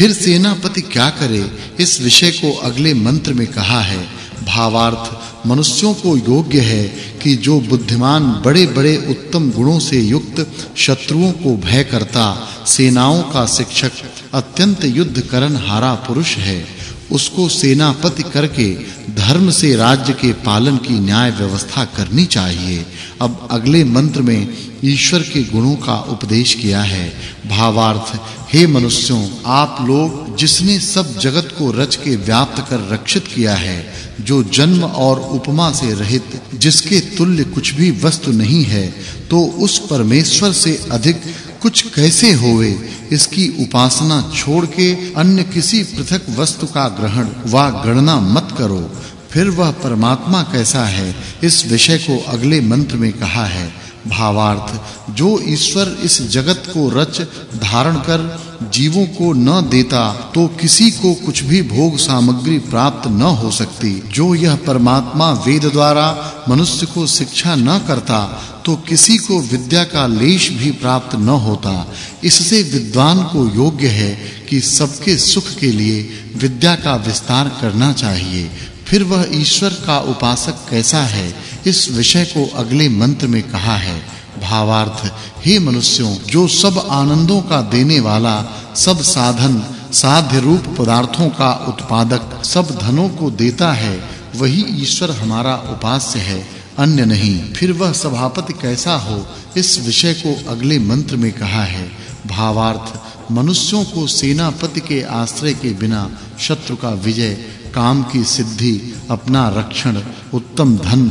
फिर सेनापति क्या करे, इस विषय को अगले मंत्र में कहा है। भावार्थ, मनुष्यों को योग्य है कि जो बुद्धिमान बड़े-बड़े उत्तम गुणों से युक्त शत्रुओं को भय करता, सेनाओं का शिक्षक, अत्यंत युद्ध करण हारा पुरुष है। उसको सेनापति करके धर्म से राज्य के पालन की न्याय व्यवस्था करनी चाहिए। अब अगले मंत्र में ईश्वर के गुणों का उपदेश किया है। भावार्थ, हे मनुष्यों, आप लोग जिसने सब जगत को रच के व्याप्त कर रक्षित किया है, जो जन्म और उपमा से रहित, जिसके तुल्य कुछ भी वस्तु नहीं है तो उस परमेश्वर से अधिक कुछ कैसे होवे? इसकी उपासना छोड़ के अन्य किसी पृथक वस्तु का ग्रहण वा गणना मत करो। फिर वह परमात्मा कैसा है, इस विषय को अगले मंत्र में कहा है। भावार्थ, जो ईश्वर इस जगत को रच, धारण कर जीवों को न देता तो किसी को कुछ भी भोग सामग्री प्राप्त न हो सकती। जो यह परमात्मा वेद द्वारा मनुष्य को शिक्षा न करता तो किसी को विद्या का लेश भी प्राप्त न होता। इससे विद्वान को योग्य है कि सबके सुख के लिए विद्या का विस्तार करना चाहिए। फिर वह ईश्वर का उपासक कैसा है, इस विषय को अगले मंत्र में कहा है। भावार्थ, हे मनुष्यों, जो सब आनंदों का देने वाला, सब साधन, साध्य रूप पदार्थों का उत्पादक, सब धनों को देता है, वही ईश्वर हमारा उपास्य है। अन्य नहीं, फिर वह सभापति कैसा हो, इस विषय को अगले मंत्र में कहा है। भावार्थ, मनुष्यों को सेनापति के आश्रय के बिना शत्रु का विजय काम की सिद्धि, अपना रक्षण, उत्तम धन,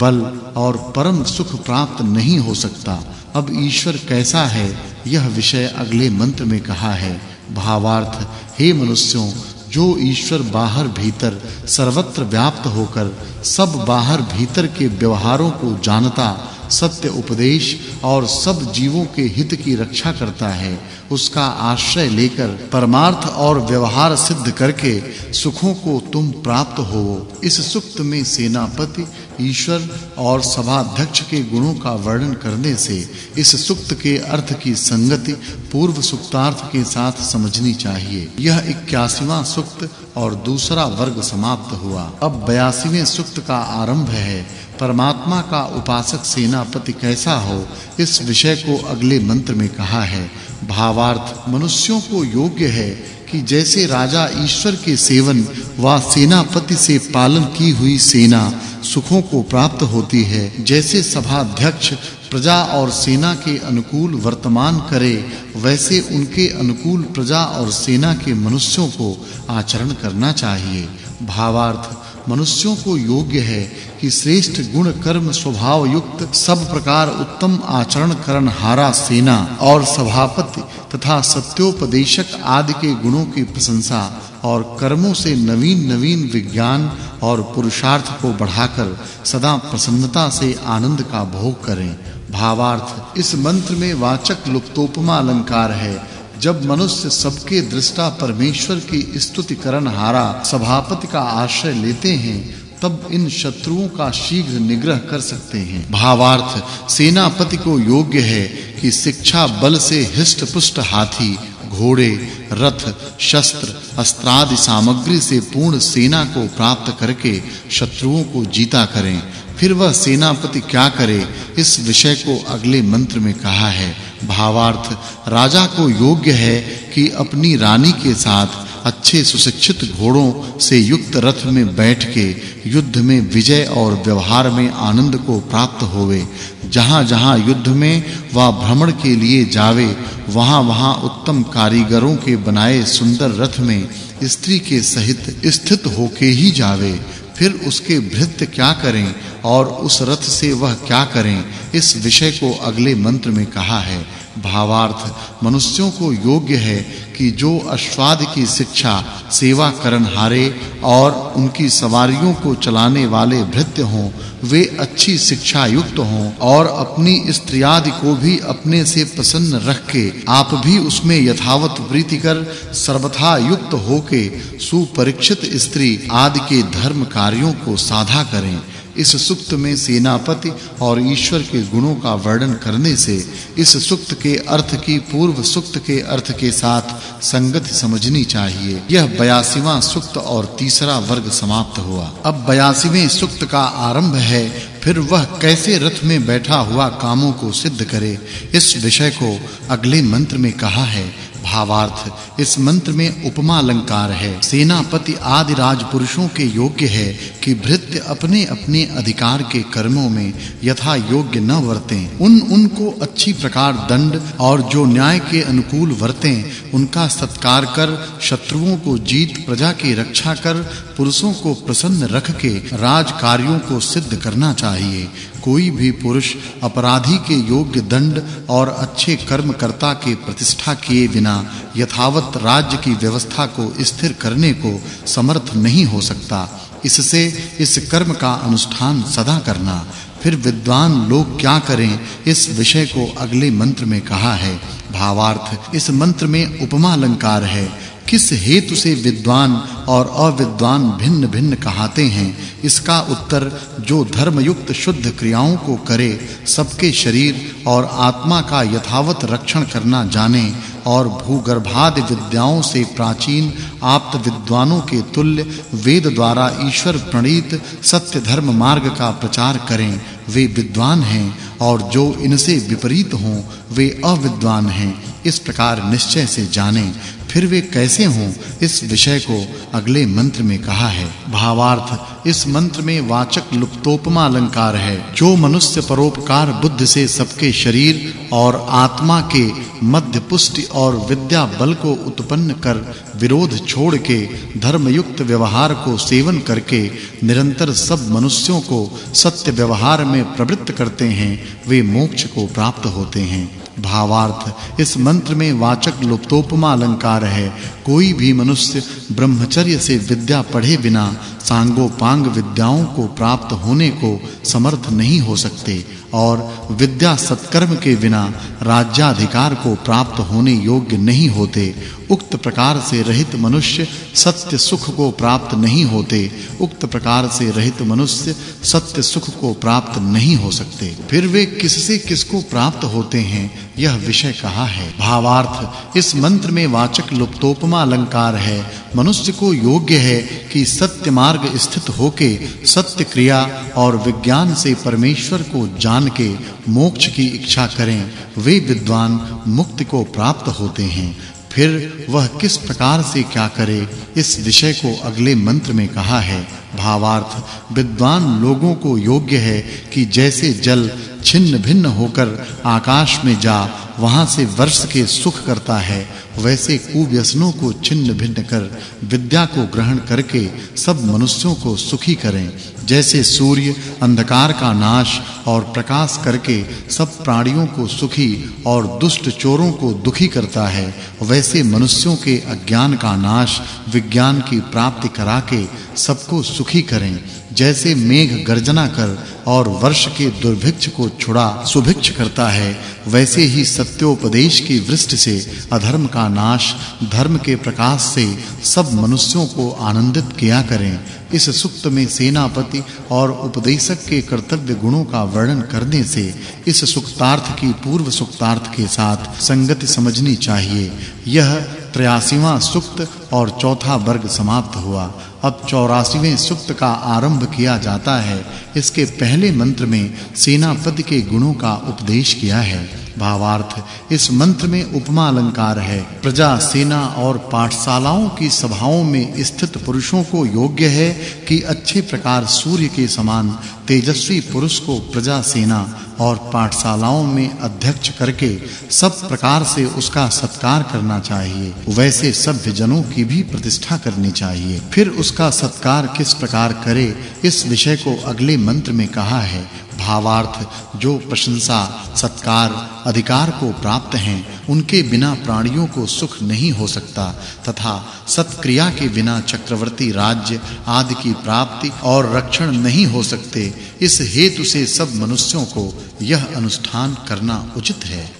बल और परम सुख प्राप्त नहीं हो सकता। अब ईश्वर कैसा है? यह विषय अगले मंत्र में कहा है। भावार्थ, हे मनुष्यों, जो ईश्वर बाहर भीतर सर्वत्र व्याप्त होकर सब बाहर भीतर के व्यवहारों को जानता सत्य उपदेश और सब जीवों के हित की रक्षा करता है। उसका आश्रय लेकर परमार्थ और व्यवहार सिद्ध करके सुखों को तुम प्राप्त हो। इस सुक्त में सेनापति, ईश्वर और सभाध्यक्ष के गुणों का वर्णन करने से इस सुक्त के अर्थ की संगति पूर्व सुक्तार्थ के साथ समझनी चाहिए। यह 81वां सुक्त और दूसरा वर्ग समाप्त हुआ। अब 82वें सुक्त का आरंभ है। परमात्मा का उपासक सेनापति कैसा हो, इस विषय को अगले मंत्र में कहा है। भावार्थ, मनुष्यों को योग्य है कि जैसे राजा ईश्वर के सेवन व सेनापति से पालन की हुई सेना सुखों को प्राप्त होती है, जैसे सभाध्यक्ष प्रजा और सेना के अनुकूल वर्तमान करे, वैसे उनके अनुकूल प्रजा और सेना के मनुष्यों को आचरण करना चाहिए। भावार्थ, मनुष्यों को योग्य है कि श्रेष्ठ गुण कर्म स्वभाव युक्त सब प्रकार उत्तम आचरण करण हारा सेना और सभापति तथा सत्योपदेशक आदि के गुणों की प्रशंसा और कर्मों से नवीन नवीन विज्ञान और पुरुषार्थ को बढ़ाकर सदा प्रसन्नता से आनंद का भोग करें। भावार्थ, इस मंत्र में वाचक् लुप्तोपमा अलंकार है। जब मनुष्य सबके दृष्टा परमेश्वर की स्तुति करन हारा सभापति का आश्रय लेते हैं, तब इन शत्रुओं का शीघ्र निग्रह कर सकते हैं। भावार्थ, सेनापति को योग्य है कि शिक्षा बल से हिष्ट-पुष्ट हाथी घोड़े, रथ, शस्त्र, अस्त्रादि सामग्री से पूर्ण सेना को प्राप्त करके शत्रुओं को जीता करें। फिर वह सेनापति क्या करे? इस विषय को अगले मंत्र में कहा है। भावार्थ, राजा को योग्य है कि अपनी रानी के साथ अच्छे सुशिक्षित घोड़ों से युक्त रथ में बैठ के युद्ध में विजय और व्यवहार में आनंद को प्राप्त होवे। जहां-जहां युद्ध में वा भ्रमण के लिए जावे, वहां-वहां उत्तम कारीगरों के बनाए सुंदर रथ में स्त्री के सहित स्थित होके ही जावे। फिर उसके भृत्य क्या करें और उस रथ से वह क्या करें, इस विषय को अगले मंत्र में कहा है। भावार्थ। मनुष्यों को योग्य है कि जो अश्वाद की शिक्षा, सेवा करन हारे और उनकी सवारियों को चलाने वाले भृत्य हों, वे अच्छी शिक्षा युक्त हों और अपनी स्त्री आदि को भी अपने से प्रसन्न रख के आप भी उसमें यथावत प्रीति कर सर्वथा युक्त होके सुपरीक्षित स्त्री आदि के धर्म कार्यों को साधा करें। इस सुक्त में सेनापति और ईश्वर के गुणों का वर्णन करने से इस सुक्त के अर्थ की पूर्व सुक्त के अर्थ के साथ संगति समझनी चाहिए। यह 82वां सुक्त और तीसरा वर्ग समाप्त हुआ। अब 82वें सुक्त का आरंभ है, फिर वह कैसे रथ में बैठा हुआ कामों को सिद्ध करे, इस विषय को अगले मंत्र में कहा है। भावार्थ, इस मंत्र में उपमा अलंकार है। सेनापति आदि राजपुरुषों के योग्य है कि भृत्य अपने-अपने अधिकार के कर्मों में यथा योग्य न वर्तें। उन, उनको अच्छी प्रकार दंड और जो न्याय के अनुकूल वर्तें, उनका सत्कार कर, शत्रुओं को जीत, प्रजा की रक्षा कर, पुरुषों को प्रसन्न रख के राज कार्यों को सिद्ध करना चाहिए। कोई भी पुरुष अपराधी के योग्य दंड और अच्छे कर्मकर्ता के प्रतिष्ठा किए बिना यथावत राज्य की व्यवस्था को स्थिर करने को समर्थ नहीं हो सकता। इससे इस कर्म का अनुष्ठान सदा करना। फिर विद्वान लोग क्या करें? इस विषय को अगले मंत्र में कहा है। भावार्थ, इस मंत्र में उपमा अलंकार है। किस हेतु से विद्वान और अविद्वान भिन्न-भिन्न कहाते हैं? इसका उत्तर, जो धर्मयुक्त शुद्ध क्रियाओं को करे, सबके शरीर और आत्मा का यथावत रक्षण करना जाने और भूगर्भादि विद्याओं से प्राचीन, आप्त विद्वानों के तुल्य, वेद द्वारा ईश्वर प्रणीत, सत्य धर्म मार्ग का प्रचार करें। वे विद्वान हैं और जो इनसे विपरीत हों, वे अविद्वान हैं। इस प्रकार निश्चय से जानें। फिर वे कैसे हों? इस विषय को अगले मंत्र में कहा है। भावार्थ, इस मंत्र में वाचक् लुप्तोपमा अलंकार है। जो मनुष्य परोपकार बुद्धि से सबके शरीर और आत्मा के मध्य पुष्टि और विद्या बल को उत्पन्न कर विरोध छोड़ के, धर्मयुक्त व्यवहार को सेवन करके निरंतर सब मनुष्यों को सत्य व्यवहार में प्रवृत्त करते हैं, वे मोक्ष को प्राप्त होते हैं। भावार्थ। इस मंत्र में वाचक् लुप्तोपमा अलंकार है। कोई भी मनुष्य ब्रह्मचर्य से विद्या पढ़े बिना सांगोपांग विद्याओं को प्राप्त होने को समर्थ नहीं हो सकते। और विद्या सत्कर्म के बिना राज्याधिकार को प्राप्त होने योग्य नहीं होते, उक्त प्रकार से रहित मनुष्य सत्य सुख को प्राप्त नहीं होते, उक्त प्रकार से रहित मनुष्य सत्य सुख को प्राप्त नहीं हो सकते। फिर वे किससे किसको प्राप्त होते हैं, यह विषय कहा है। भावार्थ, इस मंत्र में वाचक् लुप्तोपमा अलंकार है। मनुष्य को योग्य है कि सत्य मार्ग स्थित होके सत्य क्रिया और विज्ञान से परमेश्वर को जान के मोक्ष की इच्छा करें, वे विद्वान मुक्ति को प्राप्त होते हैं। फिर वह किस प्रकार से क्या करे, इस विषय को अगले मंत्र में कहा है। भावार्थ, विद्वान लोगों को योग्य है कि जैसे जल छिन्न भिन्न होकर आकाश में जा, वहाँ से वर्ष के सुख करता है। वैसे कुव्यसनों को छिन्न भिन्न कर, विद्या को ग्रहण करके सब मनुष्यों को सुखी करें। जैसे सूर्य अंधकार का नाश और प्रकाश करके सब प्राणियों को सुखी और दुष्ट चोरों को दुखी करता है, वैसे मनुष्यों के अज्ञान का नाश विज्ञान की प्राप्ति करा के सबको सुखी करें। जैसे मेघ गर्जना कर और वर्ष के दुर्भिक्ष को छुड़ा, सुभिक्ष करता है, वैसे ही सत्योपदेश की वृष्टि से अधर्म का नाश धर्म के प्रकाश से सब मनुष्यों को आनंदित किया करें। इस सुक्त में सेनापति और उपदेशक के कर्तव्य गुणों का वर्णन करने से इस सुक्तार्थ की पूर्व सुक्तार्थ के साथ संगति समझनी चाहिए। यह 83वां सुक्त और चौथा वर्ग समाप्त हुआ। अब 84वें सुक्त का आरंभ किया जाता है। इसके पहले मंत्र में सेनापति के गुणों का उपदेश किया है। भावार्थ। इस मंत्र में उपमा अलंकार है। प्रजा, सेना और पाठशालाओं की सभाओं में स्थित पुरुषों को योग्य है कि अच्छे प्रकार सूर्य के समान तेजस्वी पुरुष को प्रजा, सेना और पाठशालाओं में अध्यक्ष करके सब प्रकार से उसका सत्कार करना चाहिए। वैसे सभ्य जनों की भी प्रतिष्ठा करनी चाहिए। फिर उसका सत्कार किस प्रकार करे, इस विषय को अगले मंत्र में कहा है। भावार्थ, जो प्रशंसा, सत्कार, अधिकार को प्राप्त हैं उनके बिना प्राणियों को सुख नहीं हो सकता, तथा सत्क्रिया के बिना चक्रवर्ती राज्य आदि की प्राप्ति और रक्षण नहीं हो सकते, इस हेतु से सब मनुष्यों को यह अनुष्ठान करना उचित है।